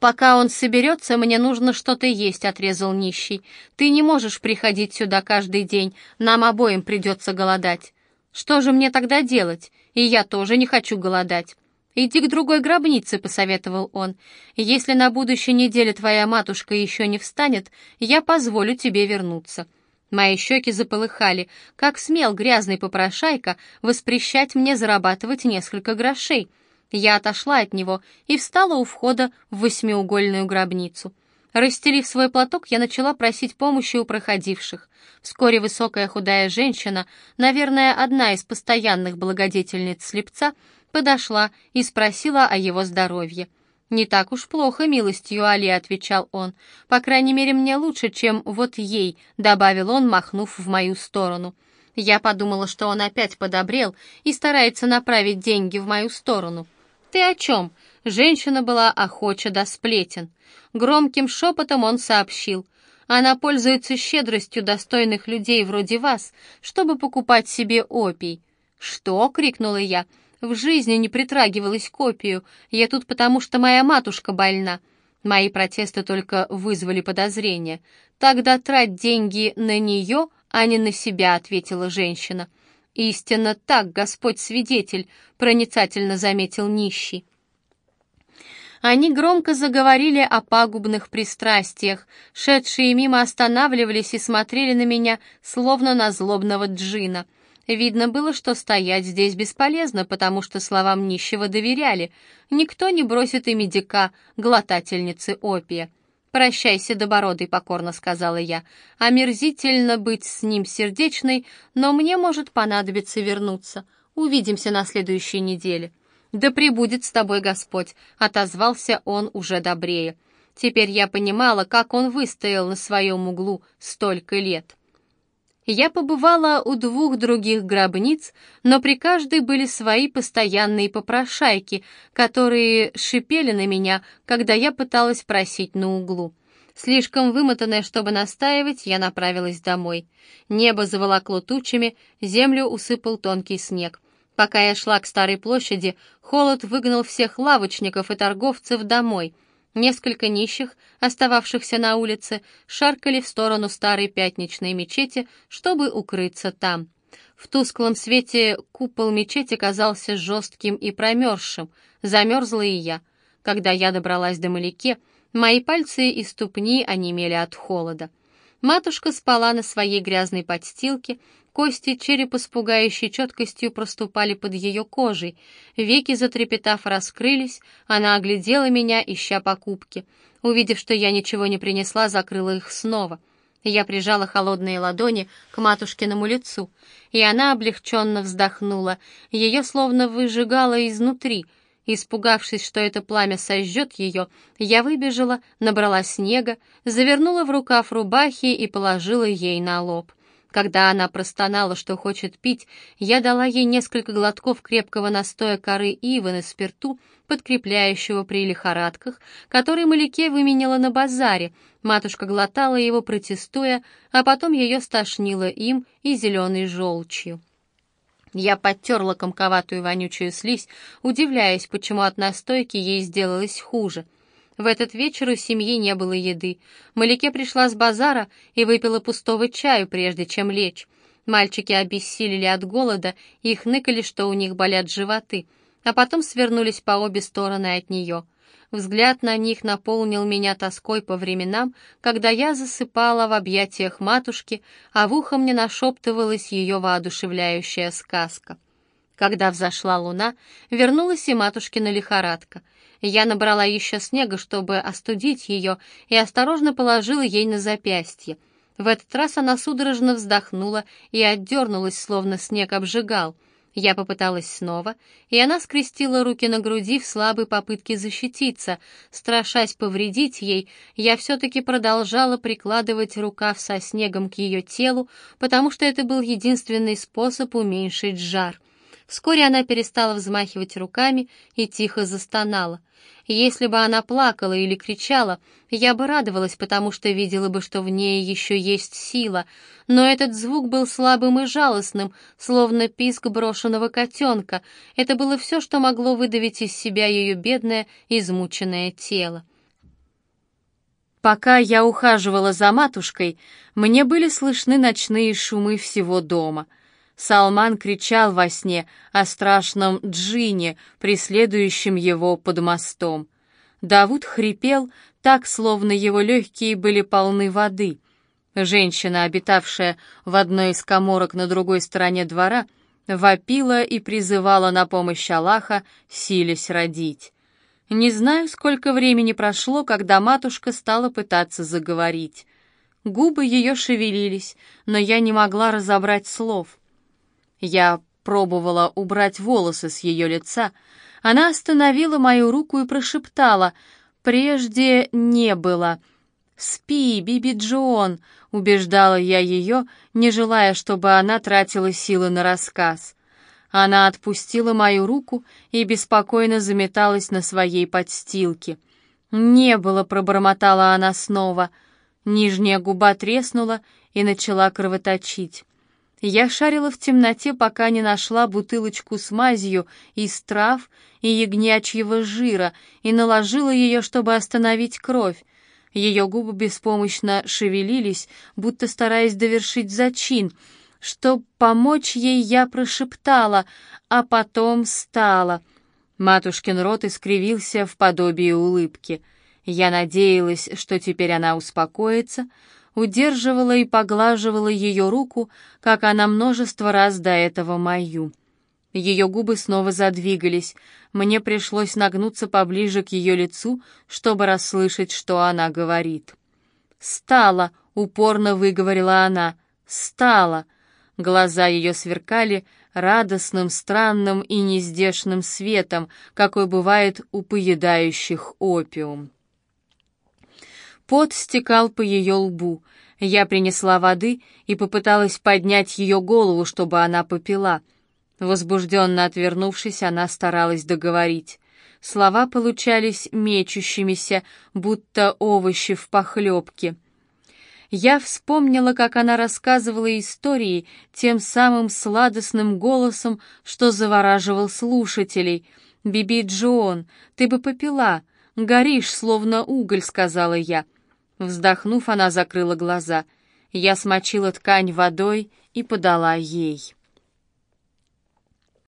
«Пока он соберется, мне нужно что-то есть», — отрезал нищий. «Ты не можешь приходить сюда каждый день, нам обоим придется голодать». «Что же мне тогда делать? И я тоже не хочу голодать». «Иди к другой гробнице», — посоветовал он. «Если на будущей неделе твоя матушка еще не встанет, я позволю тебе вернуться». Мои щеки заполыхали. Как смел грязный попрошайка воспрещать мне зарабатывать несколько грошей — я отошла от него и встала у входа в восьмиугольную гробницу. Расстелив свой платок, я начала просить помощи у проходивших. Вскоре высокая худая женщина, наверное, одна из постоянных благодетельниц слепца, подошла и спросила о его здоровье. «Не так уж плохо, милостью Али», — отвечал он. «По крайней мере, мне лучше, чем вот ей», — добавил он, махнув в мою сторону. Я подумала, что он опять подобрел и старается направить деньги в мою сторону. «Ты о чем?» Женщина была охоча до сплетен. Громким шепотом он сообщил. Она пользуется щедростью достойных людей вроде вас, чтобы покупать себе опий. «Что?» — крикнула я. «В жизни не притрагивалась к опию. Я тут потому, что моя матушка больна». Мои протесты только вызвали подозрения. «Тогда трать деньги на нее, а не на себя», — ответила женщина. «Истинно так, Господь свидетель», — проницательно заметил нищий. Они громко заговорили о пагубных пристрастиях. Шедшие мимо останавливались и смотрели на меня, словно на злобного джина. Видно было, что стоять здесь бесполезно, потому что словам нищего доверяли. Никто не бросит и медика, глотательницы опия. «Прощайся, добородый», — покорно сказала я. «Омерзительно быть с ним сердечной, но мне может понадобиться вернуться. Увидимся на следующей неделе». «Да пребудет с тобой Господь», — отозвался он уже добрее. Теперь я понимала, как он выстоял на своем углу столько лет. Я побывала у двух других гробниц, но при каждой были свои постоянные попрошайки, которые шипели на меня, когда я пыталась просить на углу. Слишком вымотанная, чтобы настаивать, я направилась домой. Небо заволокло тучами, землю усыпал тонкий снег. Пока я шла к старой площади, холод выгнал всех лавочников и торговцев домой — Несколько нищих, остававшихся на улице, шаркали в сторону старой пятничной мечети, чтобы укрыться там. В тусклом свете купол мечети казался жестким и промерзшим, замерзла и я. Когда я добралась до Маляке, мои пальцы и ступни онемели от холода. Матушка спала на своей грязной подстилке, Кости черепа с пугающей четкостью проступали под ее кожей. Веки, затрепетав, раскрылись. Она оглядела меня, ища покупки. Увидев, что я ничего не принесла, закрыла их снова. Я прижала холодные ладони к матушкиному лицу, и она облегченно вздохнула. Ее словно выжигало изнутри. Испугавшись, что это пламя сожжет ее, я выбежала, набрала снега, завернула в рукав рубахи и положила ей на лоб. Когда она простонала, что хочет пить, я дала ей несколько глотков крепкого настоя коры ивы на спирту, подкрепляющего при лихорадках, который Маляке выменяла на базаре. Матушка глотала его, протестуя, а потом ее стошнило им и зеленой желчью. Я подтерла комковатую вонючую слизь, удивляясь, почему от настойки ей сделалось хуже — в этот вечер у семьи не было еды. Малике пришла с базара и выпила пустого чаю, прежде чем лечь. Мальчики обессилели от голода и хныкали, что у них болят животы, а потом свернулись по обе стороны от нее. Взгляд на них наполнил меня тоской по временам, когда я засыпала в объятиях матушки, а в ухо мне нашептывалась ее воодушевляющая сказка. Когда взошла луна, вернулась и матушкина лихорадка — я набрала еще снега, чтобы остудить ее, и осторожно положила ей на запястье. В этот раз она судорожно вздохнула и отдернулась, словно снег обжигал. Я попыталась снова, и она скрестила руки на груди в слабой попытке защититься. Страшась повредить ей, я все-таки продолжала прикладывать рукав со снегом к ее телу, потому что это был единственный способ уменьшить жар. Вскоре она перестала взмахивать руками и тихо застонала. Если бы она плакала или кричала, я бы радовалась, потому что видела бы, что в ней еще есть сила, но этот звук был слабым и жалостным, словно писк брошенного котенка. Это было все, что могло выдавить из себя ее бедное, измученное тело. Пока я ухаживала за матушкой, мне были слышны ночные шумы всего дома. Салман кричал во сне о страшном джине, преследующем его под мостом. Давуд хрипел так, словно его легкие были полны воды. Женщина, обитавшая в одной из коморок на другой стороне двора, вопила и призывала на помощь Аллаха, силясь родить. Не знаю, сколько времени прошло, когда матушка стала пытаться заговорить. Губы ее шевелились, но я не могла разобрать слов. Я пробовала убрать волосы с ее лица. Она остановила мою руку и прошептала «Прежде не было». «Спи, Биби Джон», — убеждала я ее, не желая, чтобы она тратила силы на рассказ. Она отпустила мою руку и беспокойно заметалась на своей подстилке. «Не было», — пробормотала она снова. Нижняя губа треснула и начала кровоточить. Я шарила в темноте, пока не нашла бутылочку с мазью из трав и ягнячьего жира и наложила ее, чтобы остановить кровь. Ее губы беспомощно шевелились, будто стараясь довершить зачин — Чтоб помочь ей, я прошептала, а потом стала. Матушкин рот искривился в подобии улыбки. Я надеялась, что теперь она успокоится, удерживала и поглаживала ее руку, как она множество раз до этого мою. Ее губы снова задвигались. Мне пришлось нагнуться поближе к ее лицу, чтобы расслышать, что она говорит. «Стала», — упорно выговорила она, — «стала». Глаза ее сверкали радостным, странным и нездешным светом, какой бывает у поедающих опиум. Пот стекал по ее лбу. Я принесла воды и попыталась поднять ее голову, чтобы она попила. Возбужденно отвернувшись, она старалась договорить. Слова получались мечущимися, будто овощи в похлебке — я вспомнила, как она рассказывала истории тем самым сладостным голосом, что завораживал слушателей. «Биби Джон, ты бы попила. Горишь, словно уголь», — сказала я. Вздохнув, она закрыла глаза. Я смочила ткань водой и подала ей.